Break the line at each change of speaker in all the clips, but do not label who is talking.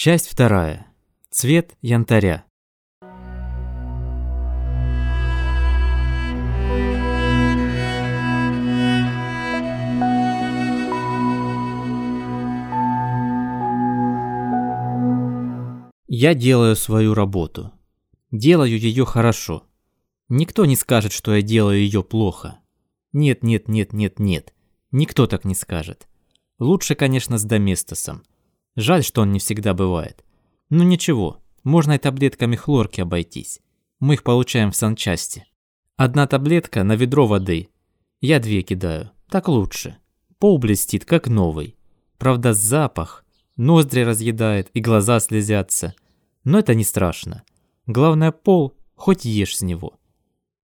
Часть вторая. Цвет янтаря. Я делаю свою работу. Делаю ее хорошо. Никто не скажет, что я делаю ее плохо. Нет, нет, нет, нет, нет. Никто так не скажет. Лучше, конечно, с Доместосом. Жаль, что он не всегда бывает. Ну ничего, можно и таблетками хлорки обойтись. Мы их получаем в санчасти. Одна таблетка на ведро воды. Я две кидаю. Так лучше. Пол блестит, как новый. Правда, запах ноздри разъедает и глаза слезятся. Но это не страшно. Главное, пол, хоть ешь с него.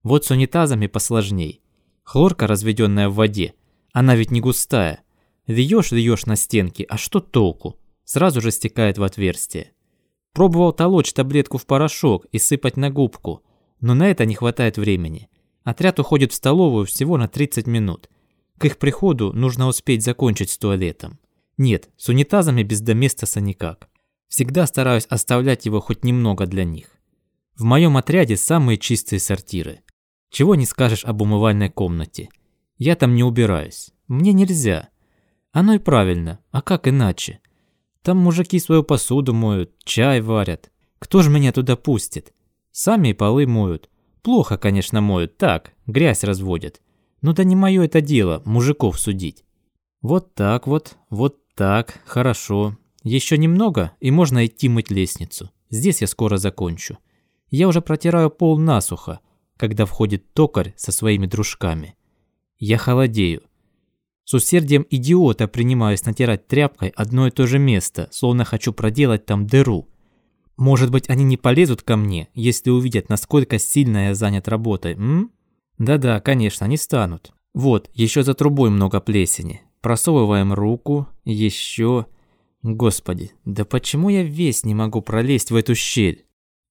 Вот с унитазами посложней. Хлорка, разведенная в воде, она ведь не густая. Вьешь, вьешь на стенке, а что толку? Сразу же стекает в отверстие. Пробовал толочь таблетку в порошок и сыпать на губку, но на это не хватает времени. Отряд уходит в столовую всего на 30 минут. К их приходу нужно успеть закончить с туалетом. Нет, с унитазами без доместоса никак. Всегда стараюсь оставлять его хоть немного для них. В моем отряде самые чистые сортиры. Чего не скажешь об умывальной комнате. Я там не убираюсь. Мне нельзя. Оно и правильно. А как иначе? Там мужики свою посуду моют, чай варят. Кто же меня туда пустит? Сами и полы моют. Плохо, конечно, моют, так, грязь разводят. Но да не мое это дело, мужиков судить. Вот так вот, вот так, хорошо. Еще немного, и можно идти мыть лестницу. Здесь я скоро закончу. Я уже протираю пол насухо, когда входит токарь со своими дружками. Я холодею. С усердием идиота принимаюсь натирать тряпкой одно и то же место, словно хочу проделать там дыру. Может быть, они не полезут ко мне, если увидят, насколько сильно я занят работой, м? Да-да, конечно, не станут. Вот, еще за трубой много плесени. Просовываем руку, еще... Господи, да почему я весь не могу пролезть в эту щель?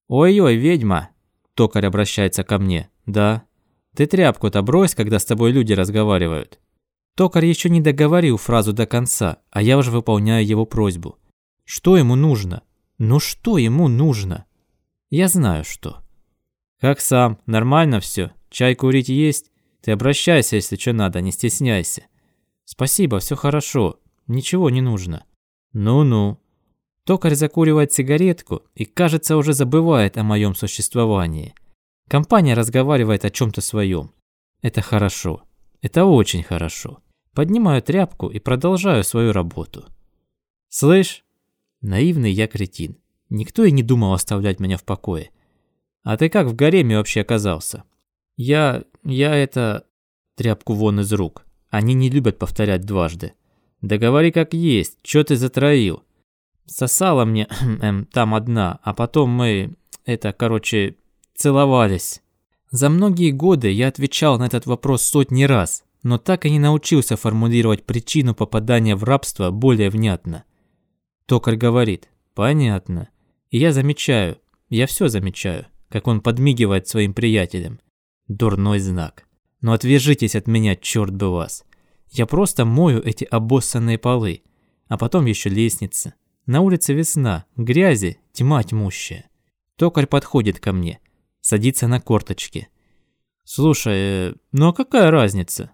Ой-ой, ведьма! Токарь обращается ко мне. Да. Ты тряпку-то брось, когда с тобой люди разговаривают. Токарь еще не договорил фразу до конца, а я уже выполняю его просьбу. Что ему нужно? Ну что ему нужно? Я знаю, что. Как сам? Нормально все? Чай курить есть? Ты обращайся, если что надо, не стесняйся. Спасибо, все хорошо. Ничего не нужно. Ну-ну. Токарь закуривает сигаретку и, кажется, уже забывает о моем существовании. Компания разговаривает о чем-то своем. Это хорошо. Это очень хорошо. Поднимаю тряпку и продолжаю свою работу. Слышь, наивный я кретин. Никто и не думал оставлять меня в покое. А ты как в гареме вообще оказался? Я... я это... Тряпку вон из рук. Они не любят повторять дважды. Да говори как есть, чё ты затроил? Сосала мне эм, там одна, а потом мы, это, короче, целовались. За многие годы я отвечал на этот вопрос сотни раз, но так и не научился формулировать причину попадания в рабство более внятно. Токарь говорит, понятно. И я замечаю, я все замечаю, как он подмигивает своим приятелям. Дурной знак. Но отвяжитесь от меня, черт бы вас. Я просто мою эти обоссанные полы. А потом еще лестница. На улице весна, грязи, тьма тьмущая. Токарь подходит ко мне, садится на корточки. «Слушай, э, ну а какая разница?»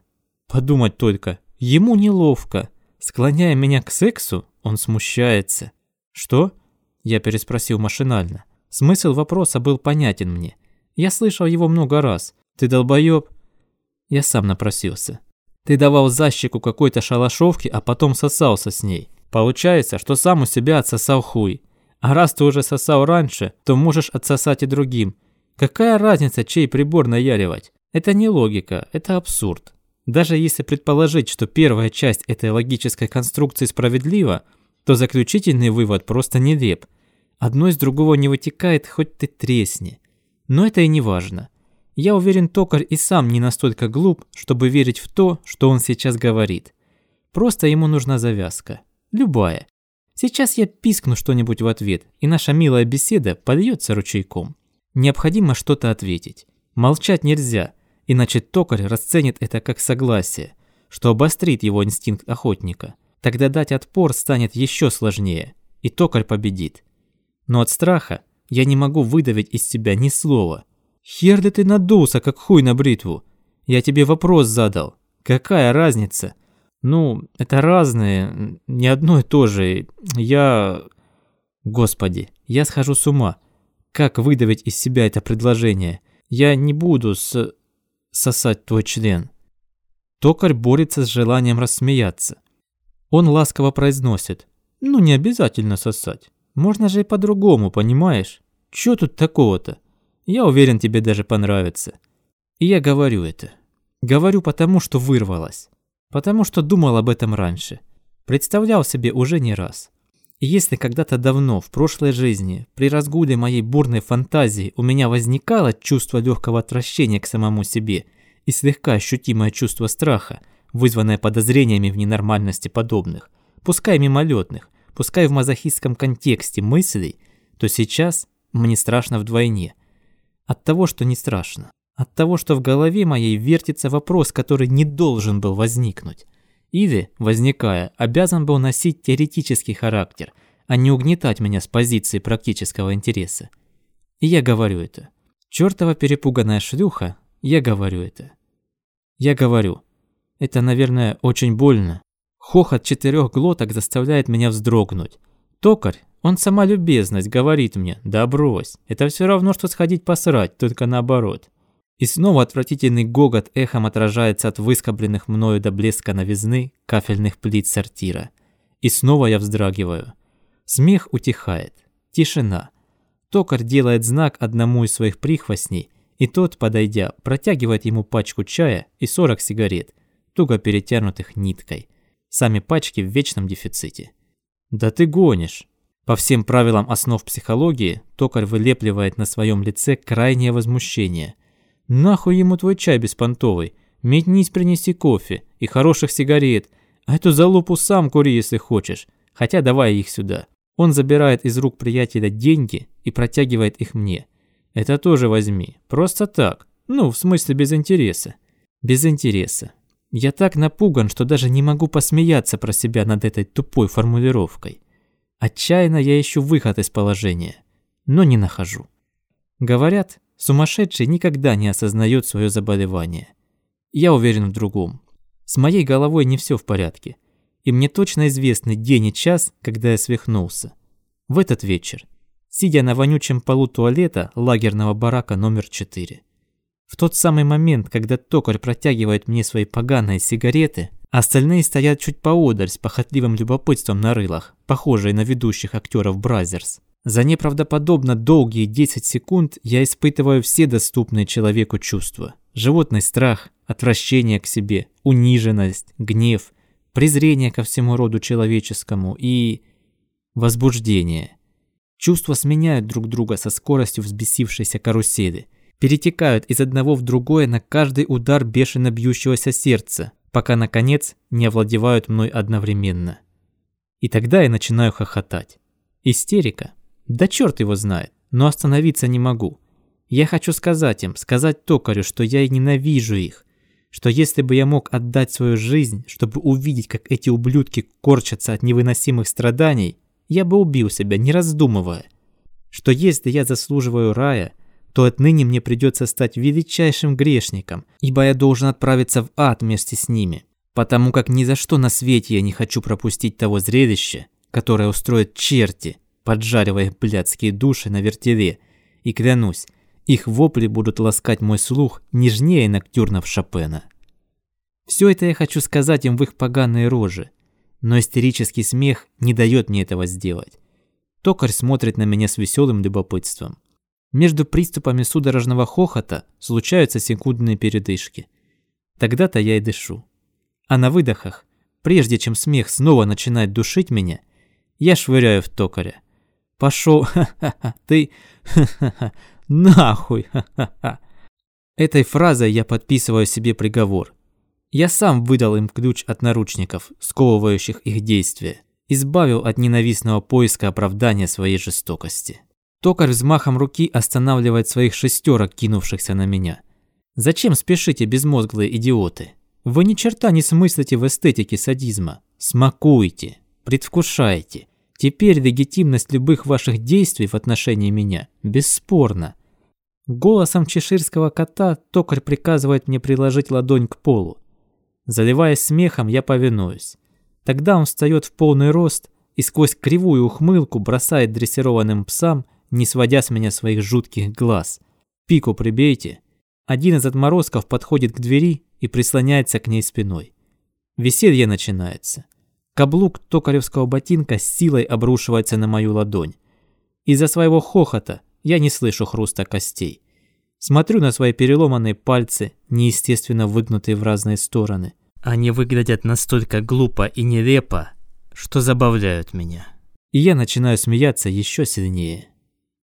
Подумать только, ему неловко. Склоняя меня к сексу, он смущается. «Что?» Я переспросил машинально. Смысл вопроса был понятен мне. Я слышал его много раз. «Ты долбоёб?» Я сам напросился. Ты давал защику какой-то шалашовке, а потом сосался с ней. Получается, что сам у себя отсосал хуй. А раз ты уже сосал раньше, то можешь отсосать и другим. Какая разница, чей прибор наяривать? Это не логика, это абсурд. Даже если предположить, что первая часть этой логической конструкции справедлива, то заключительный вывод просто нелеп. Одно из другого не вытекает, хоть ты тресни. Но это и не важно. Я уверен, токарь и сам не настолько глуп, чтобы верить в то, что он сейчас говорит. Просто ему нужна завязка. Любая. Сейчас я пискну что-нибудь в ответ, и наша милая беседа польется ручейком. Необходимо что-то ответить. Молчать нельзя, иначе токарь расценит это как согласие, что обострит его инстинкт охотника. Тогда дать отпор станет еще сложнее. и токарь победит. Но от страха я не могу выдавить из себя ни слова. Хер ли ты надулся, как хуй на бритву? Я тебе вопрос задал. Какая разница? Ну, это разные, не одно и то же. Я... Господи, я схожу с ума. Как выдавить из себя это предложение? Я не буду с... сосать твой член. Токарь борется с желанием рассмеяться. Он ласково произносит. Ну, не обязательно сосать. Можно же и по-другому, понимаешь? Чё тут такого-то? Я уверен, тебе даже понравится. И я говорю это. Говорю потому, что вырвалась. Потому что думал об этом раньше. Представлял себе уже не раз. Если когда-то давно, в прошлой жизни, при разгуле моей бурной фантазии у меня возникало чувство легкого отвращения к самому себе и слегка ощутимое чувство страха, вызванное подозрениями в ненормальности подобных, пускай мимолетных, пускай в мазохистском контексте мыслей, то сейчас мне страшно вдвойне. От того, что не страшно. От того, что в голове моей вертится вопрос, который не должен был возникнуть. Или, возникая, обязан был носить теоретический характер, а не угнетать меня с позиции практического интереса. И я говорю это. Чёртова перепуганная шлюха, я говорю это. Я говорю. Это, наверное, очень больно. Хохот четырех глоток заставляет меня вздрогнуть. Токарь, он сама любезность, говорит мне, да брось, это все равно, что сходить посрать, только наоборот. И снова отвратительный гогот эхом отражается от выскобленных мною до блеска новизны кафельных плит сортира. И снова я вздрагиваю. Смех утихает. Тишина. Токарь делает знак одному из своих прихвостней, и тот, подойдя, протягивает ему пачку чая и 40 сигарет, туго перетянутых ниткой. Сами пачки в вечном дефиците. «Да ты гонишь!» По всем правилам основ психологии, токарь вылепливает на своем лице крайнее возмущение – Нахуй ему твой чай беспонтовый? Метнись принеси кофе и хороших сигарет. А эту залупу сам кури, если хочешь. Хотя давай их сюда. Он забирает из рук приятеля деньги и протягивает их мне. Это тоже возьми. Просто так. Ну, в смысле без интереса. Без интереса. Я так напуган, что даже не могу посмеяться про себя над этой тупой формулировкой. Отчаянно я ищу выход из положения, но не нахожу. Говорят, Сумасшедший никогда не осознает свое заболевание. Я уверен в другом. С моей головой не все в порядке. И мне точно известны день и час, когда я свихнулся. В этот вечер, сидя на вонючем полу туалета лагерного барака номер 4. В тот самый момент, когда токарь протягивает мне свои поганые сигареты, остальные стоят чуть поодаль с похотливым любопытством на рылах, похожие на ведущих актеров Brazzers. За неправдоподобно долгие 10 секунд я испытываю все доступные человеку чувства. Животный страх, отвращение к себе, униженность, гнев, презрение ко всему роду человеческому и... возбуждение. Чувства сменяют друг друга со скоростью взбесившейся карусели, перетекают из одного в другое на каждый удар бешено бьющегося сердца, пока, наконец, не овладевают мной одновременно. И тогда я начинаю хохотать. Истерика да черт его знает, но остановиться не могу. Я хочу сказать им, сказать токарю, что я ненавижу их, что если бы я мог отдать свою жизнь, чтобы увидеть, как эти ублюдки корчатся от невыносимых страданий, я бы убил себя, не раздумывая. Что если я заслуживаю рая, то отныне мне придется стать величайшим грешником, ибо я должен отправиться в ад вместе с ними, потому как ни за что на свете я не хочу пропустить того зрелища, которое устроят черти, поджаривая блядские души на вертеле. И клянусь, их вопли будут ласкать мой слух нежнее ноктюрнов Шопена. Все это я хочу сказать им в их поганые рожи, но истерический смех не дает мне этого сделать. Токарь смотрит на меня с веселым любопытством. Между приступами судорожного хохота случаются секундные передышки. Тогда-то я и дышу. А на выдохах, прежде чем смех снова начинает душить меня, я швыряю в токаря. Пошел, ты, нахуй. Этой фразой я подписываю себе приговор. Я сам выдал им ключ от наручников, сковывающих их действия, избавил от ненавистного поиска оправдания своей жестокости. Токарь взмахом руки останавливает своих шестерок, кинувшихся на меня. Зачем спешите, безмозглые идиоты? Вы ни черта не смыслите в эстетике садизма. Смакуйте, предвкушайте, Теперь легитимность любых ваших действий в отношении меня бесспорна. Голосом чеширского кота токарь приказывает мне приложить ладонь к полу. Заливаясь смехом, я повинуюсь. Тогда он встает в полный рост и сквозь кривую ухмылку бросает дрессированным псам, не сводя с меня своих жутких глаз. «Пику прибейте!» Один из отморозков подходит к двери и прислоняется к ней спиной. Веселье начинается. Каблук токаревского ботинка с силой обрушивается на мою ладонь. Из-за своего хохота я не слышу хруста костей. Смотрю на свои переломанные пальцы, неестественно выгнутые в разные стороны. Они выглядят настолько глупо и нелепо, что забавляют меня. И я начинаю смеяться еще сильнее.